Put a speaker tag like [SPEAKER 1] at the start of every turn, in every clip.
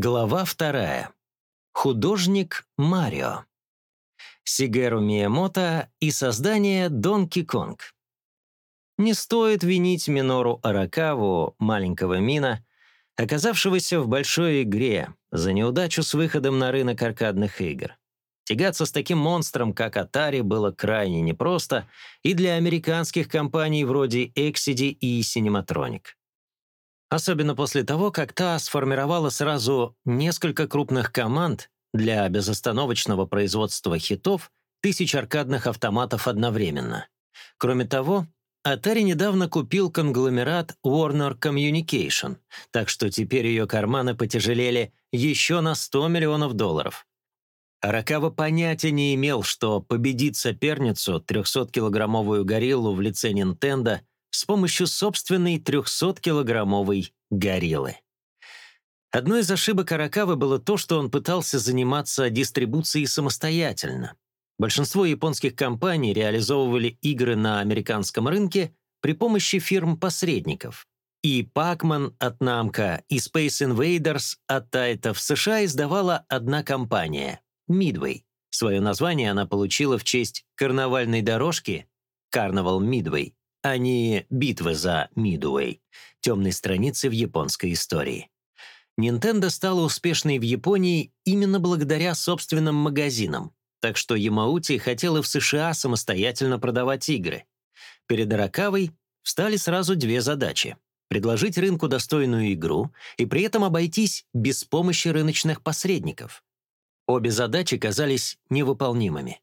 [SPEAKER 1] Глава вторая. Художник Марио. Сигеру Миямото и создание Донки Конг. Не стоит винить Минору Аракаву, маленького Мина, оказавшегося в большой игре за неудачу с выходом на рынок аркадных игр. Тягаться с таким монстром, как Atari, было крайне непросто и для американских компаний вроде Exidy и Cinematronic. Особенно после того, как та сформировала сразу несколько крупных команд для безостановочного производства хитов тысяч аркадных автоматов одновременно. Кроме того, Atari недавно купил конгломерат Warner Communication, так что теперь ее карманы потяжелели еще на 100 миллионов долларов. Аракава понятия не имел, что победит соперницу, 300-килограммовую гориллу в лице Nintendo, с помощью собственной 300-килограммовой гориллы. Одной из ошибок Аракавы было то, что он пытался заниматься дистрибуцией самостоятельно. Большинство японских компаний реализовывали игры на американском рынке при помощи фирм-посредников. И Pac-Man от Namco, и Space Invaders от Taito в США издавала одна компания Midway. Свое название она получила в честь карнавальной дорожки Carnival Midway, а не битвы за Midway, темной страницы в японской истории. Nintendo стала успешной в Японии именно благодаря собственным магазинам, так что Ямаути хотела в США самостоятельно продавать игры. Перед Аракавой встали сразу две задачи — предложить рынку достойную игру и при этом обойтись без помощи рыночных посредников. Обе задачи казались невыполнимыми.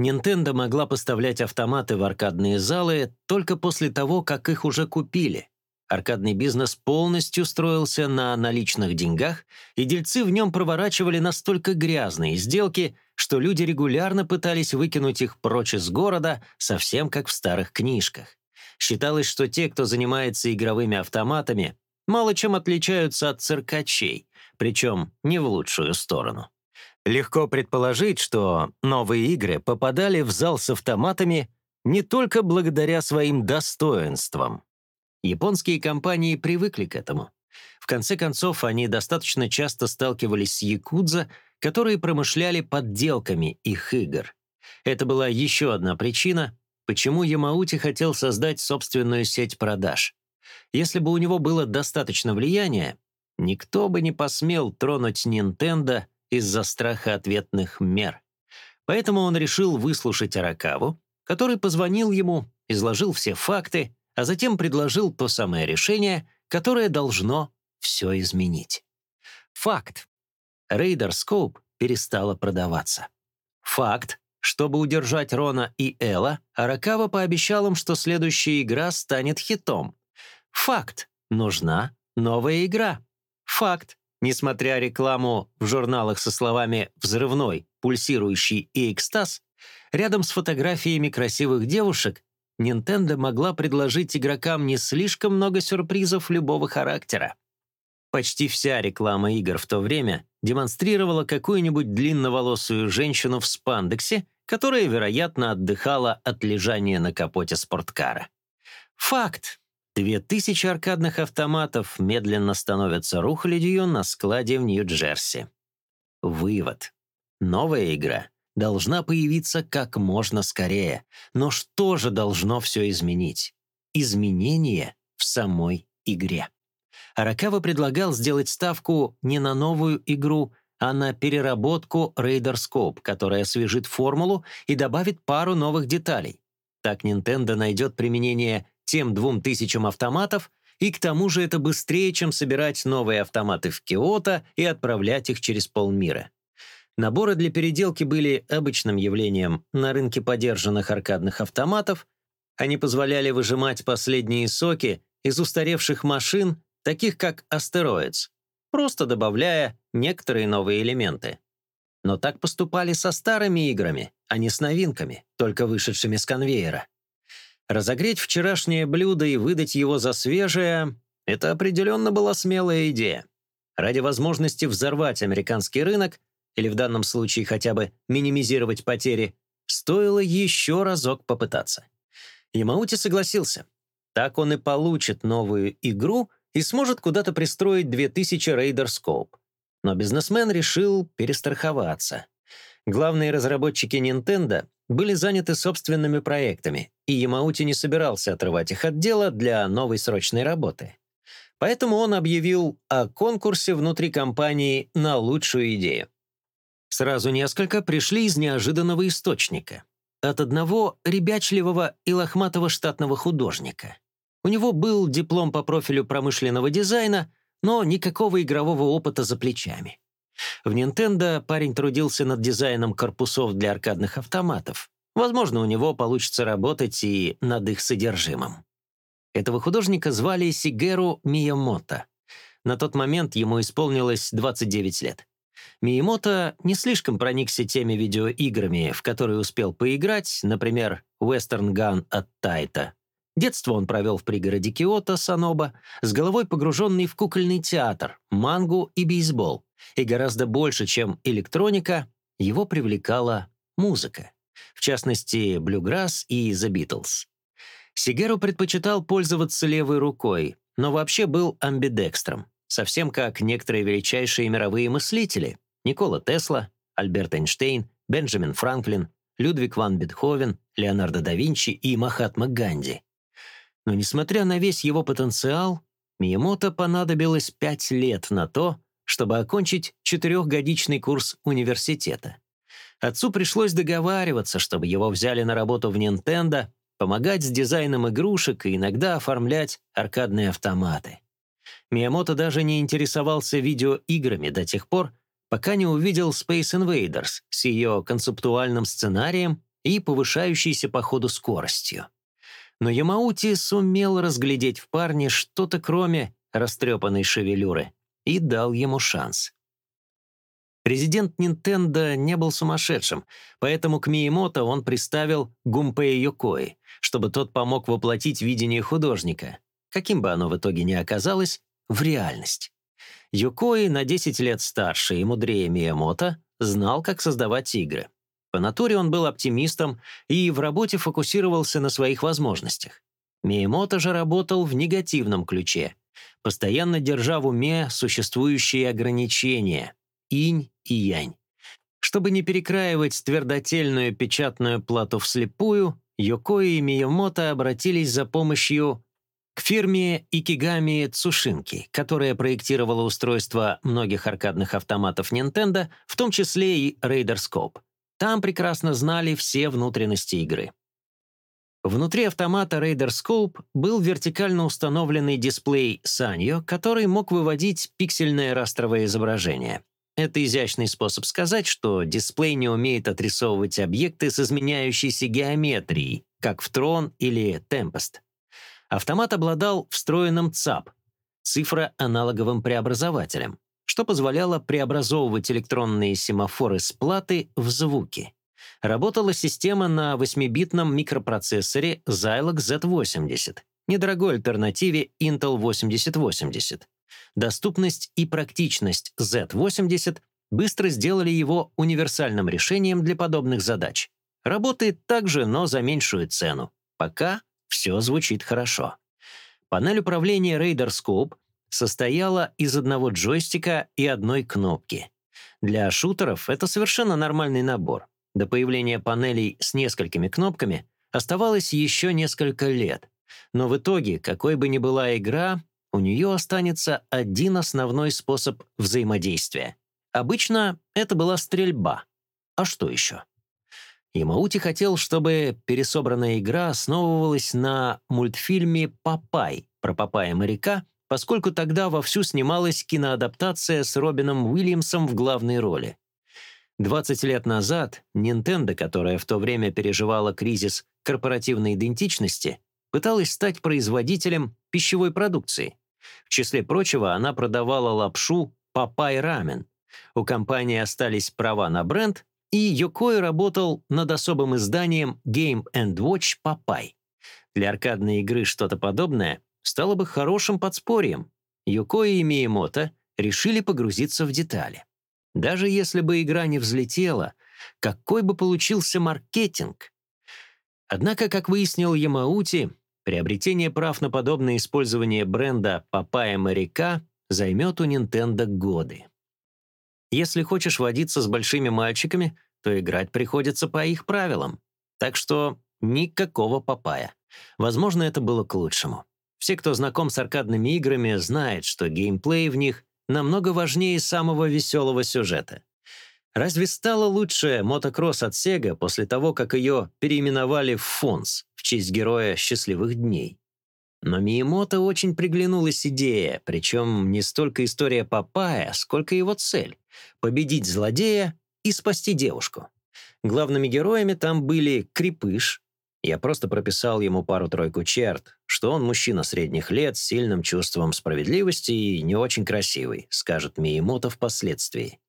[SPEAKER 1] Nintendo могла поставлять автоматы в аркадные залы только после того, как их уже купили. Аркадный бизнес полностью строился на наличных деньгах, и дельцы в нем проворачивали настолько грязные сделки, что люди регулярно пытались выкинуть их прочь из города, совсем как в старых книжках. Считалось, что те, кто занимается игровыми автоматами, мало чем отличаются от циркачей, причем не в лучшую сторону. Легко предположить, что новые игры попадали в зал с автоматами не только благодаря своим достоинствам. Японские компании привыкли к этому. В конце концов, они достаточно часто сталкивались с якудза, которые промышляли подделками их игр. Это была еще одна причина, почему Ямаути хотел создать собственную сеть продаж. Если бы у него было достаточно влияния, никто бы не посмел тронуть Nintendo из-за страха ответных мер. Поэтому он решил выслушать Аракаву, который позвонил ему, изложил все факты, а затем предложил то самое решение, которое должно все изменить. Факт. Radar Scope перестала продаваться. Факт. Чтобы удержать Рона и Эла, Аракава пообещал им, что следующая игра станет хитом. Факт. Нужна новая игра. Факт. Несмотря рекламу в журналах со словами «взрывной», «пульсирующий» и «экстаз», рядом с фотографиями красивых девушек Nintendo могла предложить игрокам не слишком много сюрпризов любого характера. Почти вся реклама игр в то время демонстрировала какую-нибудь длинноволосую женщину в спандексе, которая, вероятно, отдыхала от лежания на капоте спорткара. Факт. Две тысячи аркадных автоматов медленно становятся рухлядью на складе в Нью-Джерси. Вывод. Новая игра должна появиться как можно скорее. Но что же должно все изменить? Изменение в самой игре. Аракава предлагал сделать ставку не на новую игру, а на переработку Raider которая освежит формулу и добавит пару новых деталей. Так Nintendo найдет применение тем двум тысячам автоматов, и к тому же это быстрее, чем собирать новые автоматы в Киото и отправлять их через полмира. Наборы для переделки были обычным явлением на рынке подержанных аркадных автоматов. Они позволяли выжимать последние соки из устаревших машин, таких как Asteroids, просто добавляя некоторые новые элементы. Но так поступали со старыми играми, а не с новинками, только вышедшими с конвейера. Разогреть вчерашнее блюдо и выдать его за свежее — это определенно была смелая идея. Ради возможности взорвать американский рынок, или в данном случае хотя бы минимизировать потери, стоило еще разок попытаться. Ямаути согласился. Так он и получит новую игру и сможет куда-то пристроить 2000 Raider Scope. Но бизнесмен решил перестраховаться. Главные разработчики Nintendo были заняты собственными проектами, и Ямаути не собирался отрывать их от дела для новой срочной работы. Поэтому он объявил о конкурсе внутри компании на лучшую идею. Сразу несколько пришли из неожиданного источника. От одного ребячливого и лохматого штатного художника. У него был диплом по профилю промышленного дизайна, но никакого игрового опыта за плечами. В Nintendo парень трудился над дизайном корпусов для аркадных автоматов. Возможно, у него получится работать и над их содержимым. Этого художника звали Сигеру Миямото. На тот момент ему исполнилось 29 лет. Миямото не слишком проникся теми видеоиграми, в которые успел поиграть, например, Western Gun от Тайта. Детство он провел в пригороде Киото, Саноба, с головой погруженный в кукольный театр, мангу и бейсбол. И гораздо больше, чем электроника, его привлекала музыка. В частности, блюграсс и The Beatles. Сигеру предпочитал пользоваться левой рукой, но вообще был амбидекстром, совсем как некоторые величайшие мировые мыслители — Никола Тесла, Альберт Эйнштейн, Бенджамин Франклин, Людвиг ван Бетховен, Леонардо да Винчи и Махатма Ганди. Но несмотря на весь его потенциал, Миямото понадобилось пять лет на то, чтобы окончить четырехгодичный курс университета. Отцу пришлось договариваться, чтобы его взяли на работу в Nintendo, помогать с дизайном игрушек и иногда оформлять аркадные автоматы. Миямото даже не интересовался видеоиграми до тех пор, пока не увидел Space Invaders с ее концептуальным сценарием и повышающейся по ходу скоростью но Ямаути сумел разглядеть в парне что-то кроме растрепанной шевелюры и дал ему шанс. Президент Nintendo не был сумасшедшим, поэтому к Миемото он приставил Гумпея Йокои, чтобы тот помог воплотить видение художника, каким бы оно в итоге ни оказалось, в реальность. Юкои на 10 лет старше и мудрее Миямото знал, как создавать игры. По натуре он был оптимистом и в работе фокусировался на своих возможностях. Миемото же работал в негативном ключе, постоянно держа в уме существующие ограничения — инь и янь. Чтобы не перекраивать твердотельную печатную плату вслепую, Йокои и Миямото обратились за помощью к фирме Икигами Цушинки, которая проектировала устройство многих аркадных автоматов Nintendo, в том числе и Raider. Там прекрасно знали все внутренности игры. Внутри автомата Raider Scope был вертикально установленный дисплей Sanyo, который мог выводить пиксельное растровое изображение. Это изящный способ сказать, что дисплей не умеет отрисовывать объекты с изменяющейся геометрией, как в Tron или Tempest. Автомат обладал встроенным ЦАП — цифроаналоговым преобразователем что позволяло преобразовывать электронные семафоры с платы в звуки. Работала система на 8-битном микропроцессоре Zilog Z80, недорогой альтернативе Intel 8080. Доступность и практичность Z80 быстро сделали его универсальным решением для подобных задач. Работает также, но за меньшую цену. Пока все звучит хорошо. Панель управления Raider Scope состояла из одного джойстика и одной кнопки. Для шутеров это совершенно нормальный набор. До появления панелей с несколькими кнопками оставалось еще несколько лет. Но в итоге, какой бы ни была игра, у нее останется один основной способ взаимодействия. Обычно это была стрельба. А что еще? Ямаути хотел, чтобы пересобранная игра основывалась на мультфильме «Папай» про Папая-моряка поскольку тогда вовсю снималась киноадаптация с Робином Уильямсом в главной роли. 20 лет назад Nintendo, которая в то время переживала кризис корпоративной идентичности, пыталась стать производителем пищевой продукции. В числе прочего, она продавала лапшу «Popeye Ramen». У компании остались права на бренд, и Йокои работал над особым изданием Game Watch Popeye. Для аркадной игры что-то подобное стало бы хорошим подспорьем. Йокои и Миямото решили погрузиться в детали. Даже если бы игра не взлетела, какой бы получился маркетинг? Однако, как выяснил Ямаути, приобретение прав на подобное использование бренда «Папая моряка» займет у Nintendo годы. Если хочешь водиться с большими мальчиками, то играть приходится по их правилам. Так что никакого папая. Возможно, это было к лучшему. Все, кто знаком с аркадными играми, знают, что геймплей в них намного важнее самого веселого сюжета. Разве стало лучше мотокросс от Sega после того, как ее переименовали в Фонс в честь героя «Счастливых дней»? Но Миемото очень приглянулась идея, причем не столько история Папая, сколько его цель — победить злодея и спасти девушку. Главными героями там были Крепыш, я просто прописал ему пару-тройку черт, что он мужчина средних лет с сильным чувством справедливости и не очень красивый, скажет Миемото впоследствии.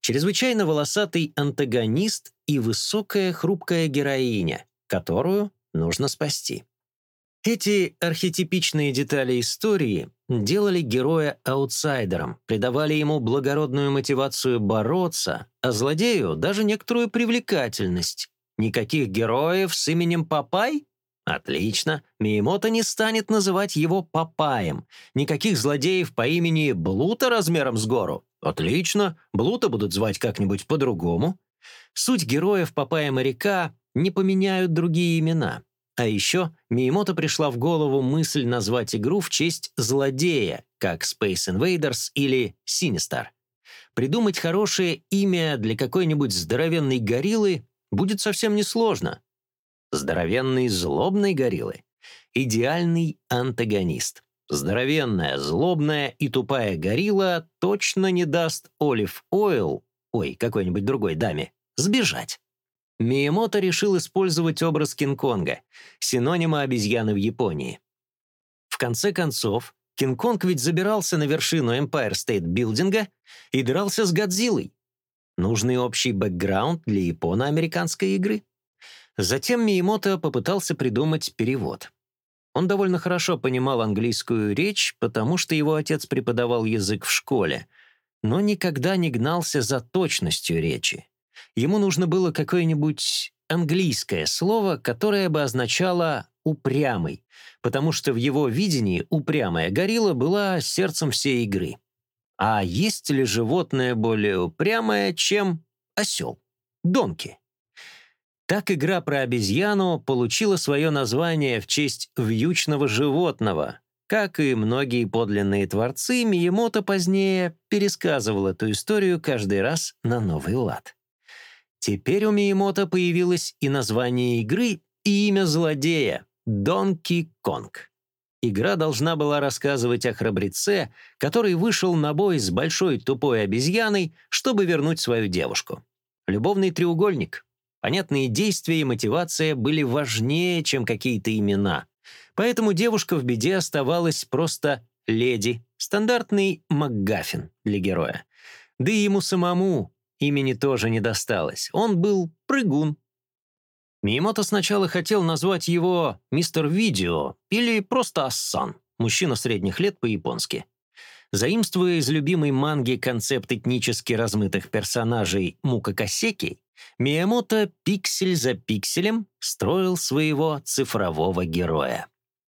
[SPEAKER 1] Чрезвычайно волосатый антагонист и высокая хрупкая героиня, которую нужно спасти. Эти архетипичные детали истории делали героя аутсайдером, придавали ему благородную мотивацию бороться, а злодею даже некоторую привлекательность. Никаких героев с именем Папай? Отлично, Миемото не станет называть его Папаем. Никаких злодеев по имени Блута размером с гору? Отлично, Блута будут звать как-нибудь по-другому. Суть героев Папая-моряка не поменяют другие имена. А еще Миемото пришла в голову мысль назвать игру в честь злодея, как Space Invaders или Sinister. Придумать хорошее имя для какой-нибудь здоровенной гориллы будет совсем несложно. Здоровенный злобный гориллы — идеальный антагонист. Здоровенная, злобная и тупая горилла точно не даст Олив Ойл, ой, какой-нибудь другой даме, сбежать. Миемото решил использовать образ Кинг-Конга, синонима обезьяны в Японии. В конце концов, Кинг-Конг ведь забирался на вершину Empire State Билдинга и дрался с Годзиллой. Нужный общий бэкграунд для японо-американской игры. Затем Миемото попытался придумать перевод. Он довольно хорошо понимал английскую речь, потому что его отец преподавал язык в школе, но никогда не гнался за точностью речи. Ему нужно было какое-нибудь английское слово, которое бы означало «упрямый», потому что в его видении упрямая горилла была сердцем всей игры. А есть ли животное более упрямое, чем осел? Донки. Так игра про обезьяну получила свое название в честь вьючного животного. Как и многие подлинные творцы, Миемото позднее пересказывал эту историю каждый раз на новый лад. Теперь у Миемото появилось и название игры, и имя злодея — Донки Конг. Игра должна была рассказывать о храбреце, который вышел на бой с большой тупой обезьяной, чтобы вернуть свою девушку. Любовный треугольник. Понятные действия и мотивация были важнее, чем какие-то имена. Поэтому девушка в беде оставалась просто леди, стандартный МакГаффин для героя. Да и ему самому Имени тоже не досталось. Он был прыгун. Миемото сначала хотел назвать его «Мистер Видео» или просто «Ассан», мужчина средних лет по-японски. Заимствуя из любимой манги концепт этнически размытых персонажей Мука Косеки, Миямото пиксель за пикселем строил своего цифрового героя.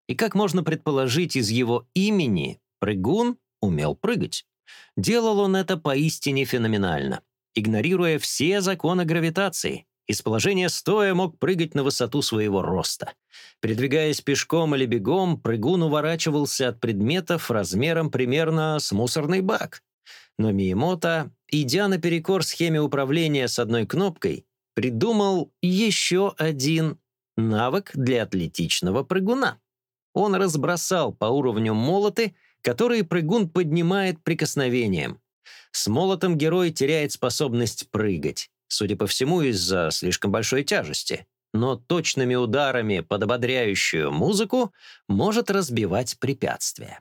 [SPEAKER 1] И как можно предположить из его имени, прыгун умел прыгать. Делал он это поистине феноменально игнорируя все законы гравитации. Из положения стоя мог прыгать на высоту своего роста. Передвигаясь пешком или бегом, прыгун уворачивался от предметов размером примерно с мусорный бак. Но Миемото, идя наперекор схеме управления с одной кнопкой, придумал еще один навык для атлетичного прыгуна. Он разбросал по уровню молоты, которые прыгун поднимает прикосновением. С молотом герой теряет способность прыгать, судя по всему, из-за слишком большой тяжести. Но точными ударами под ободряющую музыку может разбивать препятствия.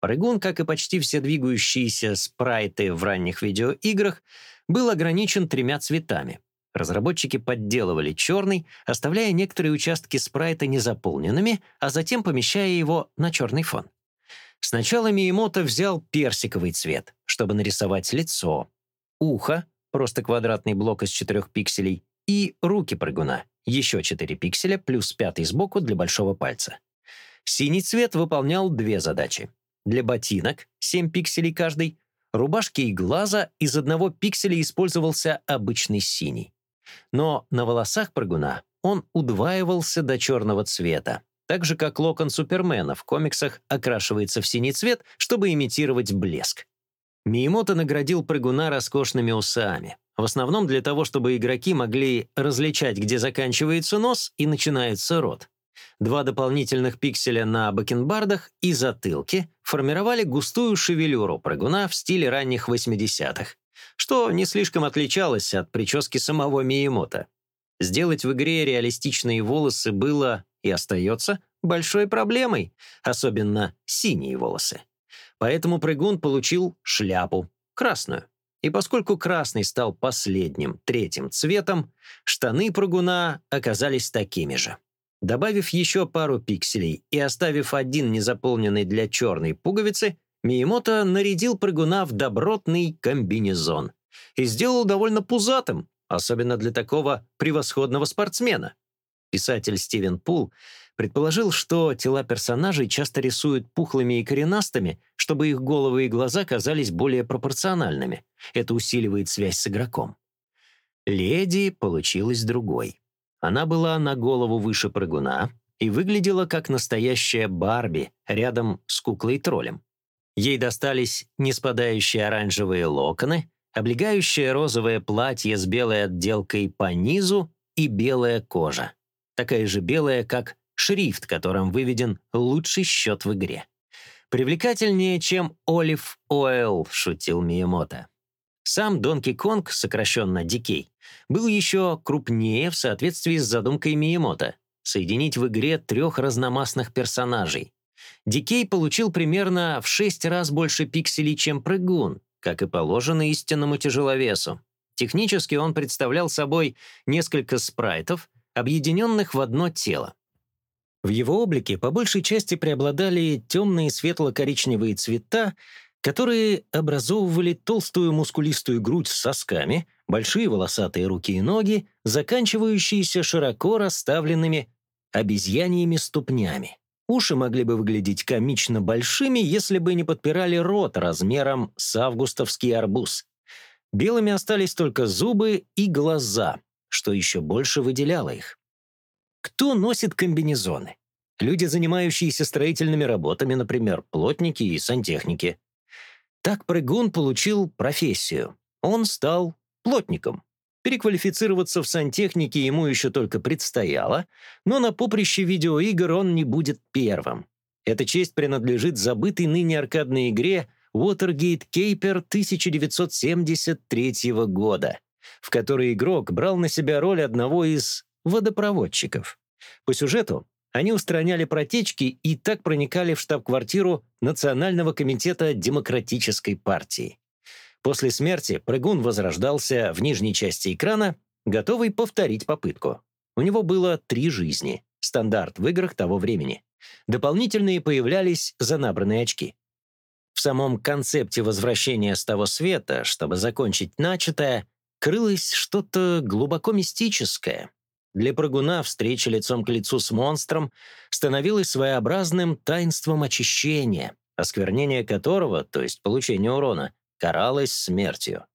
[SPEAKER 1] Прыгун, как и почти все двигающиеся спрайты в ранних видеоиграх, был ограничен тремя цветами. Разработчики подделывали черный, оставляя некоторые участки спрайта незаполненными, а затем помещая его на черный фон. Сначала Миемото взял персиковый цвет, чтобы нарисовать лицо, ухо, просто квадратный блок из четырех пикселей, и руки прыгуна, еще 4 пикселя плюс пятый сбоку для большого пальца. Синий цвет выполнял две задачи. Для ботинок, 7 пикселей каждый, рубашки и глаза из одного пикселя использовался обычный синий. Но на волосах прыгуна он удваивался до черного цвета, так же, как локон Супермена в комиксах окрашивается в синий цвет, чтобы имитировать блеск. Миемото наградил прыгуна роскошными усами, в основном для того, чтобы игроки могли различать, где заканчивается нос и начинается рот. Два дополнительных пикселя на бакенбардах и затылке формировали густую шевелюру прыгуна в стиле ранних 80-х, что не слишком отличалось от прически самого Миемото. Сделать в игре реалистичные волосы было и остается большой проблемой, особенно синие волосы. Поэтому прыгун получил шляпу, красную. И поскольку красный стал последним, третьим цветом, штаны прыгуна оказались такими же. Добавив еще пару пикселей и оставив один незаполненный для черной пуговицы, Миемото нарядил прыгуна в добротный комбинезон и сделал довольно пузатым, особенно для такого превосходного спортсмена. Писатель Стивен Пул предположил, что тела персонажей часто рисуют пухлыми и коренастыми, чтобы их головы и глаза казались более пропорциональными. Это усиливает связь с игроком. Леди получилась другой. Она была на голову выше прыгуна и выглядела как настоящая Барби рядом с куклой-троллем. Ей достались неспадающие оранжевые локоны, облегающее розовое платье с белой отделкой по низу и белая кожа, такая же белая, как шрифт, которым выведен лучший счет в игре. «Привлекательнее, чем Олив Ойл», — шутил Миемото. Сам Донки Конг, сокращенно Дикей, был еще крупнее в соответствии с задумкой Миемото — соединить в игре трех разномастных персонажей. Дикей получил примерно в шесть раз больше пикселей, чем Прыгун, как и положено истинному тяжеловесу. Технически он представлял собой несколько спрайтов, объединенных в одно тело. В его облике по большей части преобладали темные светло-коричневые цвета, которые образовывали толстую мускулистую грудь с сосками, большие волосатые руки и ноги, заканчивающиеся широко расставленными обезьяньими ступнями. Уши могли бы выглядеть комично большими, если бы не подпирали рот размером с августовский арбуз. Белыми остались только зубы и глаза, что еще больше выделяло их. Кто носит комбинезоны? Люди, занимающиеся строительными работами, например, плотники и сантехники. Так прыгун получил профессию. Он стал плотником. Переквалифицироваться в сантехнике ему еще только предстояло, но на поприще видеоигр он не будет первым. Эта честь принадлежит забытой ныне аркадной игре Watergate Caper 1973 года, в которой игрок брал на себя роль одного из водопроводчиков. По сюжету они устраняли протечки и так проникали в штаб-квартиру Национального комитета Демократической партии. После смерти прыгун возрождался в нижней части экрана, готовый повторить попытку. У него было три жизни, стандарт в играх того времени. Дополнительные появлялись за набранные очки. В самом концепте возвращения с того света, чтобы закончить начатое, крылось что-то глубоко мистическое, для прыгуна встреча лицом к лицу с монстром становилась своеобразным таинством очищения, осквернение которого, то есть получение урона, каралось смертью.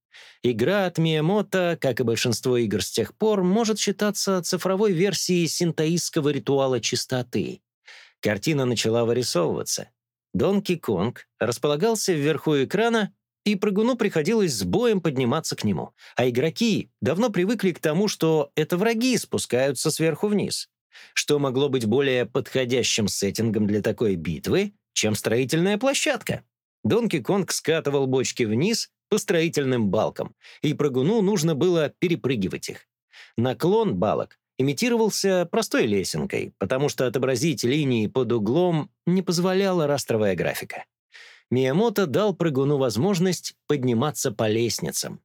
[SPEAKER 1] Игра от Миямото, как и большинство игр с тех пор, может считаться цифровой версией синтоистского ритуала чистоты. Картина начала вырисовываться. Донки Конг располагался вверху экрана и прыгуну приходилось с боем подниматься к нему. А игроки давно привыкли к тому, что это враги спускаются сверху вниз. Что могло быть более подходящим сеттингом для такой битвы, чем строительная площадка? Донки Конг скатывал бочки вниз по строительным балкам, и прыгуну нужно было перепрыгивать их. Наклон балок имитировался простой лесенкой, потому что отобразить линии под углом не позволяла растровая графика. Миямото дал прыгуну возможность подниматься по лестницам.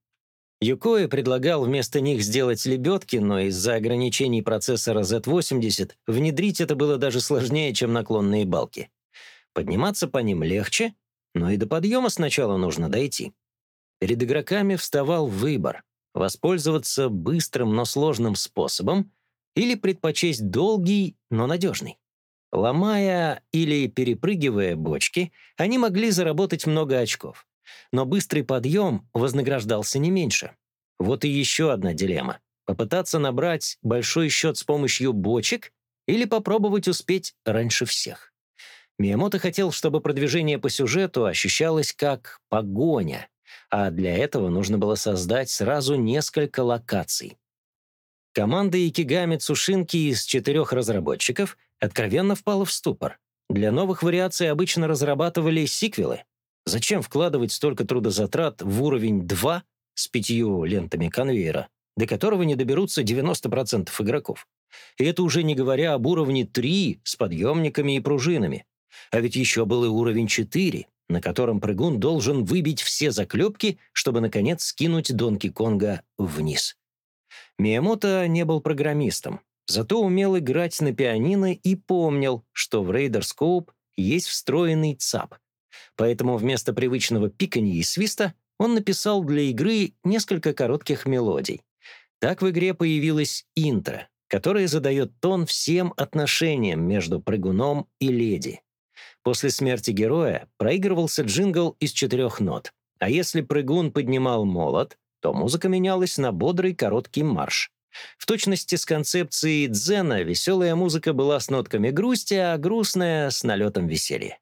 [SPEAKER 1] Юкои предлагал вместо них сделать лебедки, но из-за ограничений процессора Z80 внедрить это было даже сложнее, чем наклонные балки. Подниматься по ним легче, но и до подъема сначала нужно дойти. Перед игроками вставал выбор — воспользоваться быстрым, но сложным способом или предпочесть долгий, но надежный. Ломая или перепрыгивая бочки, они могли заработать много очков. Но быстрый подъем вознаграждался не меньше. Вот и еще одна дилемма. Попытаться набрать большой счет с помощью бочек или попробовать успеть раньше всех. Миямото хотел, чтобы продвижение по сюжету ощущалось как погоня, а для этого нужно было создать сразу несколько локаций. Команда Икигами Цушинки из четырех разработчиков откровенно впала в ступор. Для новых вариаций обычно разрабатывали сиквелы. Зачем вкладывать столько трудозатрат в уровень 2 с пятью лентами конвейера, до которого не доберутся 90% игроков? И это уже не говоря об уровне 3 с подъемниками и пружинами. А ведь еще был и уровень 4, на котором прыгун должен выбить все заклепки, чтобы, наконец, скинуть Донки Конга вниз. Миямото не был программистом, зато умел играть на пианино и помнил, что в Raider Scope есть встроенный ЦАП. Поэтому вместо привычного пиканья и свиста он написал для игры несколько коротких мелодий. Так в игре появилась интро, которая задает тон всем отношениям между прыгуном и леди. После смерти героя проигрывался джингл из четырех нот, а если прыгун поднимал молот, то музыка менялась на бодрый короткий марш. В точности с концепцией дзена веселая музыка была с нотками грусти, а грустная — с налетом веселья.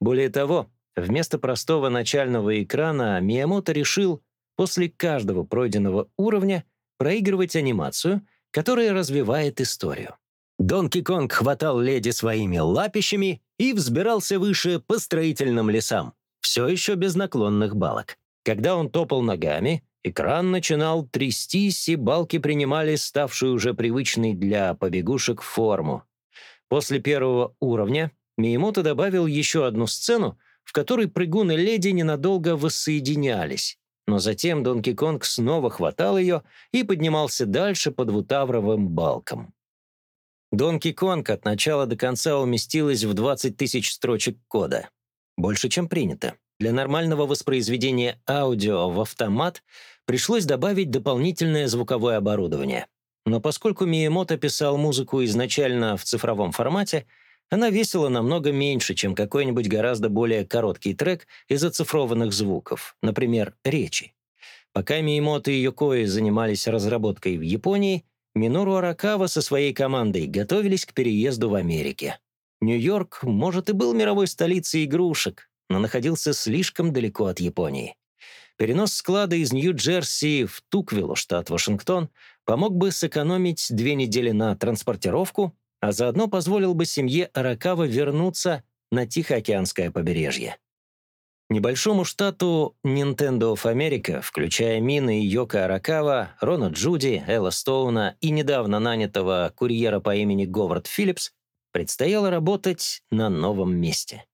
[SPEAKER 1] Более того, вместо простого начального экрана Миямото решил после каждого пройденного уровня проигрывать анимацию, которая развивает историю. Донки Конг хватал леди своими лапищами и взбирался выше по строительным лесам, все еще без наклонных балок. Когда он топал ногами, экран начинал трястись, и балки принимали ставшую уже привычной для побегушек форму. После первого уровня Миемото добавил еще одну сцену, в которой прыгун и леди ненадолго воссоединялись. Но затем Донки Конг снова хватал ее и поднимался дальше по двутавровым балкам. Донки Конг от начала до конца уместилась в 20 тысяч строчек кода. Больше, чем принято. Для нормального воспроизведения аудио в автомат пришлось добавить дополнительное звуковое оборудование. Но поскольку Миемото писал музыку изначально в цифровом формате, она весила намного меньше, чем какой-нибудь гораздо более короткий трек из оцифрованных звуков, например, речи. Пока Миемото и Йокои занимались разработкой в Японии, Минору Аракава со своей командой готовились к переезду в Америке. Нью-Йорк, может, и был мировой столицей игрушек, но находился слишком далеко от Японии. Перенос склада из Нью-Джерси в Туквиллу, штат Вашингтон, помог бы сэкономить две недели на транспортировку, а заодно позволил бы семье Аракава вернуться на Тихоокеанское побережье. Небольшому штату Nintendo of America, включая Мины и Йока Аракава, Рона Джуди, Элла Стоуна и недавно нанятого курьера по имени Говард Филлипс, предстояло работать на новом месте.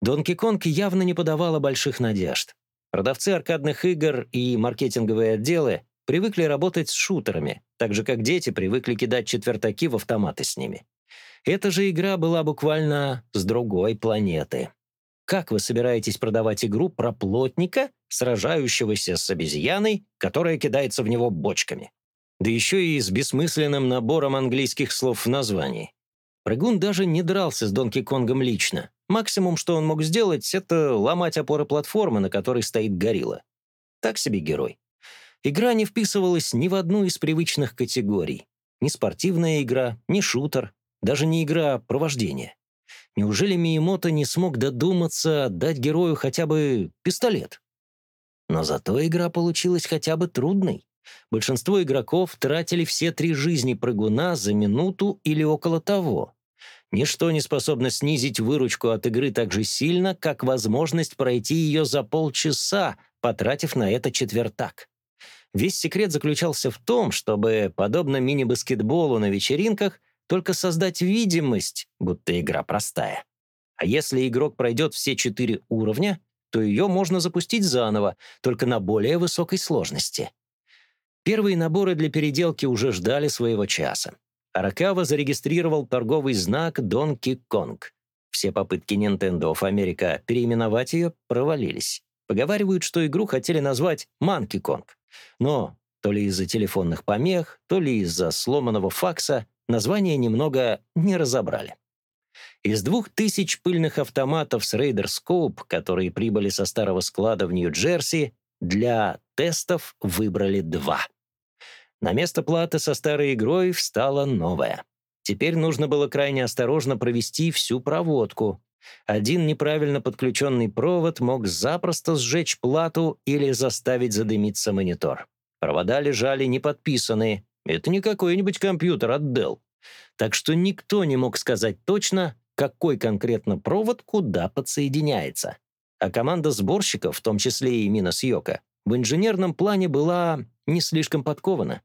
[SPEAKER 1] Донки Конг явно не подавала больших надежд. Продавцы аркадных игр и маркетинговые отделы привыкли работать с шутерами, так же как дети привыкли кидать четвертаки в автоматы с ними. Эта же игра была буквально с другой планеты. Как вы собираетесь продавать игру про плотника, сражающегося с обезьяной, которая кидается в него бочками? Да еще и с бессмысленным набором английских слов в названии. Прыгун даже не дрался с Донки Конгом лично. Максимум, что он мог сделать, это ломать опоры платформы, на которой стоит горилла. Так себе герой. Игра не вписывалась ни в одну из привычных категорий. Ни спортивная игра, ни шутер, даже не игра провождения. Неужели Миемото не смог додуматься дать герою хотя бы пистолет? Но зато игра получилась хотя бы трудной. Большинство игроков тратили все три жизни прыгуна за минуту или около того. Ничто не способно снизить выручку от игры так же сильно, как возможность пройти ее за полчаса, потратив на это четвертак. Весь секрет заключался в том, чтобы, подобно мини-баскетболу на вечеринках, только создать видимость, будто игра простая. А если игрок пройдет все четыре уровня, то ее можно запустить заново, только на более высокой сложности. Первые наборы для переделки уже ждали своего часа. Аракава зарегистрировал торговый знак Donkey Kong. Все попытки Nintendo of America переименовать ее провалились. Поговаривают, что игру хотели назвать Monkey Kong. Но то ли из-за телефонных помех, то ли из-за сломанного факса название немного не разобрали. Из двух тысяч пыльных автоматов с Raider Scope, которые прибыли со старого склада в Нью-Джерси, для тестов выбрали два. На место платы со старой игрой встала новая. Теперь нужно было крайне осторожно провести всю проводку. Один неправильно подключенный провод мог запросто сжечь плату или заставить задымиться монитор. Провода лежали неподписанные. Это не какой-нибудь компьютер от Dell. Так что никто не мог сказать точно, какой конкретно провод куда подсоединяется. А команда сборщиков, в том числе и Минос Йока, в инженерном плане была не слишком подкована.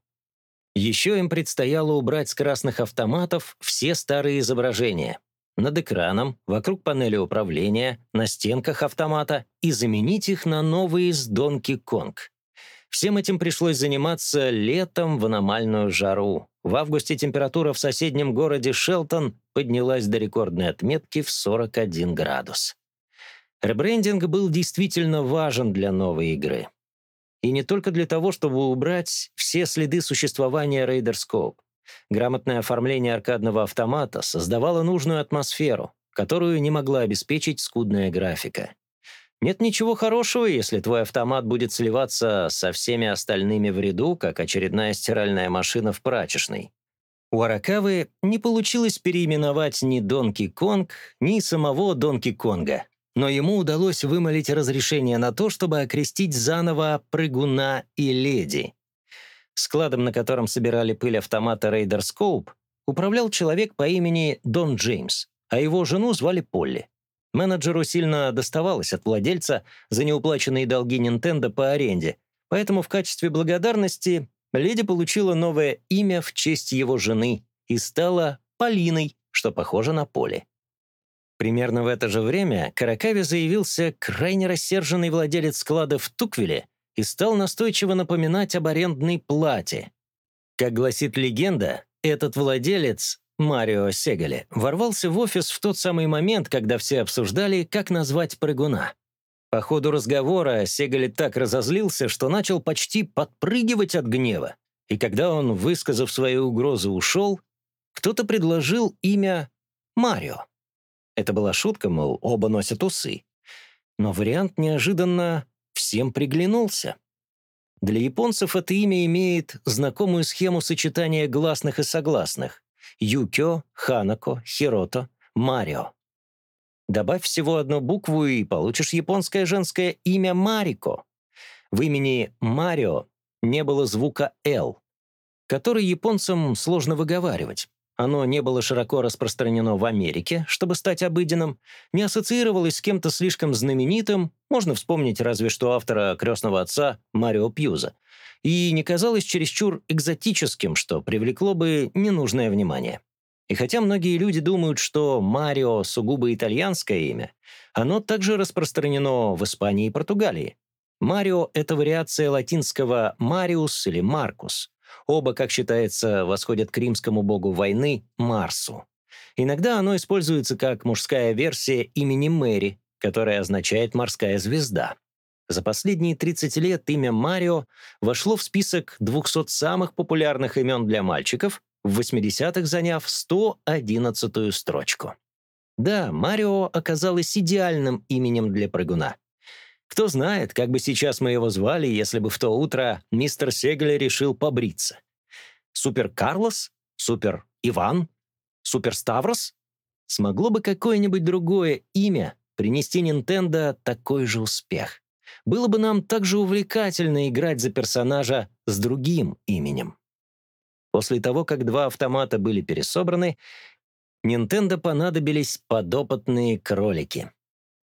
[SPEAKER 1] Еще им предстояло убрать с красных автоматов все старые изображения. Над экраном, вокруг панели управления, на стенках автомата и заменить их на новые с Donkey Kong. Всем этим пришлось заниматься летом в аномальную жару. В августе температура в соседнем городе Шелтон поднялась до рекордной отметки в 41 градус. Ребрендинг был действительно важен для новой игры. И не только для того, чтобы убрать все следы существования Raider. Грамотное оформление аркадного автомата создавало нужную атмосферу, которую не могла обеспечить скудная графика. Нет ничего хорошего, если твой автомат будет сливаться со всеми остальными в ряду, как очередная стиральная машина в прачечной. У Аракавы не получилось переименовать ни Донки Конг, ни самого Донки Конга, но ему удалось вымолить разрешение на то, чтобы окрестить заново прыгуна и леди. Складом, на котором собирали пыль автомата Raider Scope, управлял человек по имени Дон Джеймс, а его жену звали Полли. Менеджеру сильно доставалось от владельца за неуплаченные долги Nintendo по аренде, поэтому в качестве благодарности леди получила новое имя в честь его жены и стала Полиной, что похоже на поле. Примерно в это же время Каракаве заявился крайне рассерженный владелец склада в Туквиле и стал настойчиво напоминать об арендной плате. Как гласит легенда, этот владелец Марио Сегали ворвался в офис в тот самый момент, когда все обсуждали, как назвать прыгуна. По ходу разговора Сегали так разозлился, что начал почти подпрыгивать от гнева. И когда он, высказав свою угрозу, ушел, кто-то предложил имя Марио. Это была шутка, мол, оба носят усы. Но вариант неожиданно всем приглянулся. Для японцев это имя имеет знакомую схему сочетания гласных и согласных. Юкё, Ханако, Хирото, Марио. Добавь всего одну букву и получишь японское женское имя Марико. В имени Марио не было звука «Л», который японцам сложно выговаривать. Оно не было широко распространено в Америке, чтобы стать обыденным, не ассоциировалось с кем-то слишком знаменитым, можно вспомнить разве что автора «Крестного отца» Марио Пьюза, и не казалось чересчур экзотическим, что привлекло бы ненужное внимание. И хотя многие люди думают, что Марио — сугубо итальянское имя, оно также распространено в Испании и Португалии. Марио — это вариация латинского «мариус» или «маркус». Оба, как считается, восходят к римскому богу войны Марсу. Иногда оно используется как мужская версия имени Мэри, которая означает «морская звезда». За последние 30 лет имя Марио вошло в список 200 самых популярных имен для мальчиков, в 80-х заняв 111-ю строчку. Да, Марио оказалось идеальным именем для прыгуна. Кто знает, как бы сейчас мы его звали, если бы в то утро мистер Сегель решил побриться. Супер Карлос? Супер Иван? Супер Ставрос? Смогло бы какое-нибудь другое имя принести Nintendo такой же успех? было бы нам также увлекательно играть за персонажа с другим именем. После того, как два автомата были пересобраны, Nintendo понадобились подопытные кролики.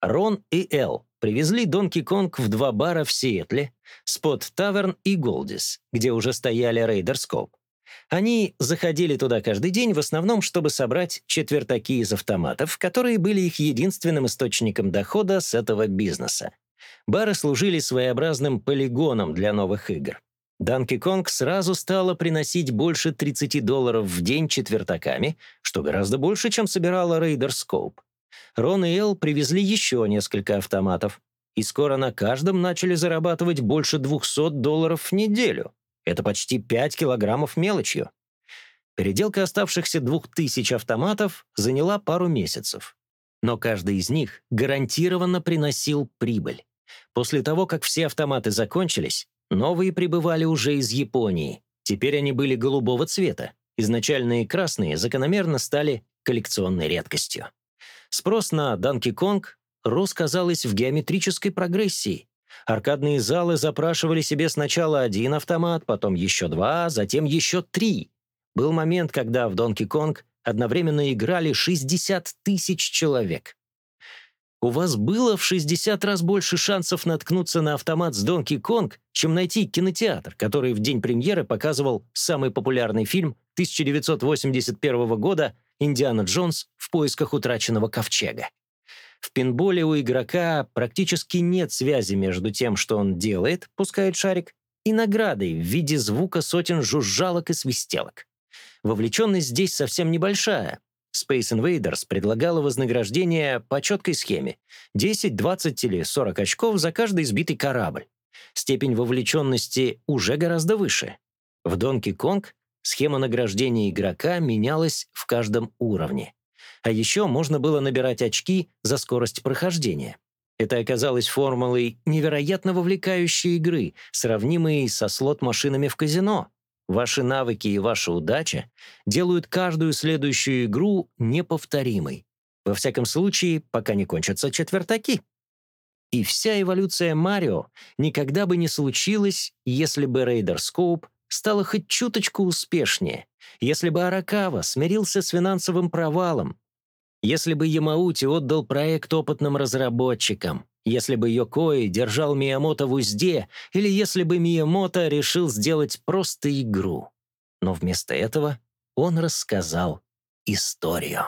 [SPEAKER 1] Рон и Эл привезли Donkey Kong в два бара в Сиэтле, Spot Tavern и Goldie's, где уже стояли Radar Scope. Они заходили туда каждый день в основном, чтобы собрать четвертаки из автоматов, которые были их единственным источником дохода с этого бизнеса. Бары служили своеобразным полигоном для новых игр. Donkey Kong сразу стала приносить больше 30 долларов в день четвертаками, что гораздо больше, чем собирала Scope. Рон и Эл привезли еще несколько автоматов, и скоро на каждом начали зарабатывать больше 200 долларов в неделю. Это почти 5 килограммов мелочью. Переделка оставшихся двух тысяч автоматов заняла пару месяцев. Но каждый из них гарантированно приносил прибыль. После того, как все автоматы закончились, новые прибывали уже из Японии. Теперь они были голубого цвета. Изначальные красные закономерно стали коллекционной редкостью. Спрос на Donkey Kong рос, казалось, в геометрической прогрессии. Аркадные залы запрашивали себе сначала один автомат, потом еще два, затем еще три. Был момент, когда в Donkey Kong одновременно играли 60 тысяч человек. У вас было в 60 раз больше шансов наткнуться на автомат с Donkey Kong, чем найти кинотеатр, который в день премьеры показывал самый популярный фильм 1981 года «Индиана Джонс в поисках утраченного ковчега». В пинболе у игрока практически нет связи между тем, что он делает, пускает шарик, и наградой в виде звука сотен жужжалок и свистелок. Вовлеченность здесь совсем небольшая. Space Invaders предлагала вознаграждение по четкой схеме — 10, 20 или 40 очков за каждый сбитый корабль. Степень вовлеченности уже гораздо выше. В Donkey Kong схема награждения игрока менялась в каждом уровне. А еще можно было набирать очки за скорость прохождения. Это оказалось формулой невероятно вовлекающей игры, сравнимой со слот-машинами в казино. Ваши навыки и ваша удача делают каждую следующую игру неповторимой. Во всяком случае, пока не кончатся четвертаки. И вся эволюция Марио никогда бы не случилась, если бы Radar Scope стала хоть чуточку успешнее, если бы Аракава смирился с финансовым провалом, если бы Ямаути отдал проект опытным разработчикам, если бы Йокои держал Миямото в узде, или если бы Миямото решил сделать просто игру. Но вместо этого он рассказал историю.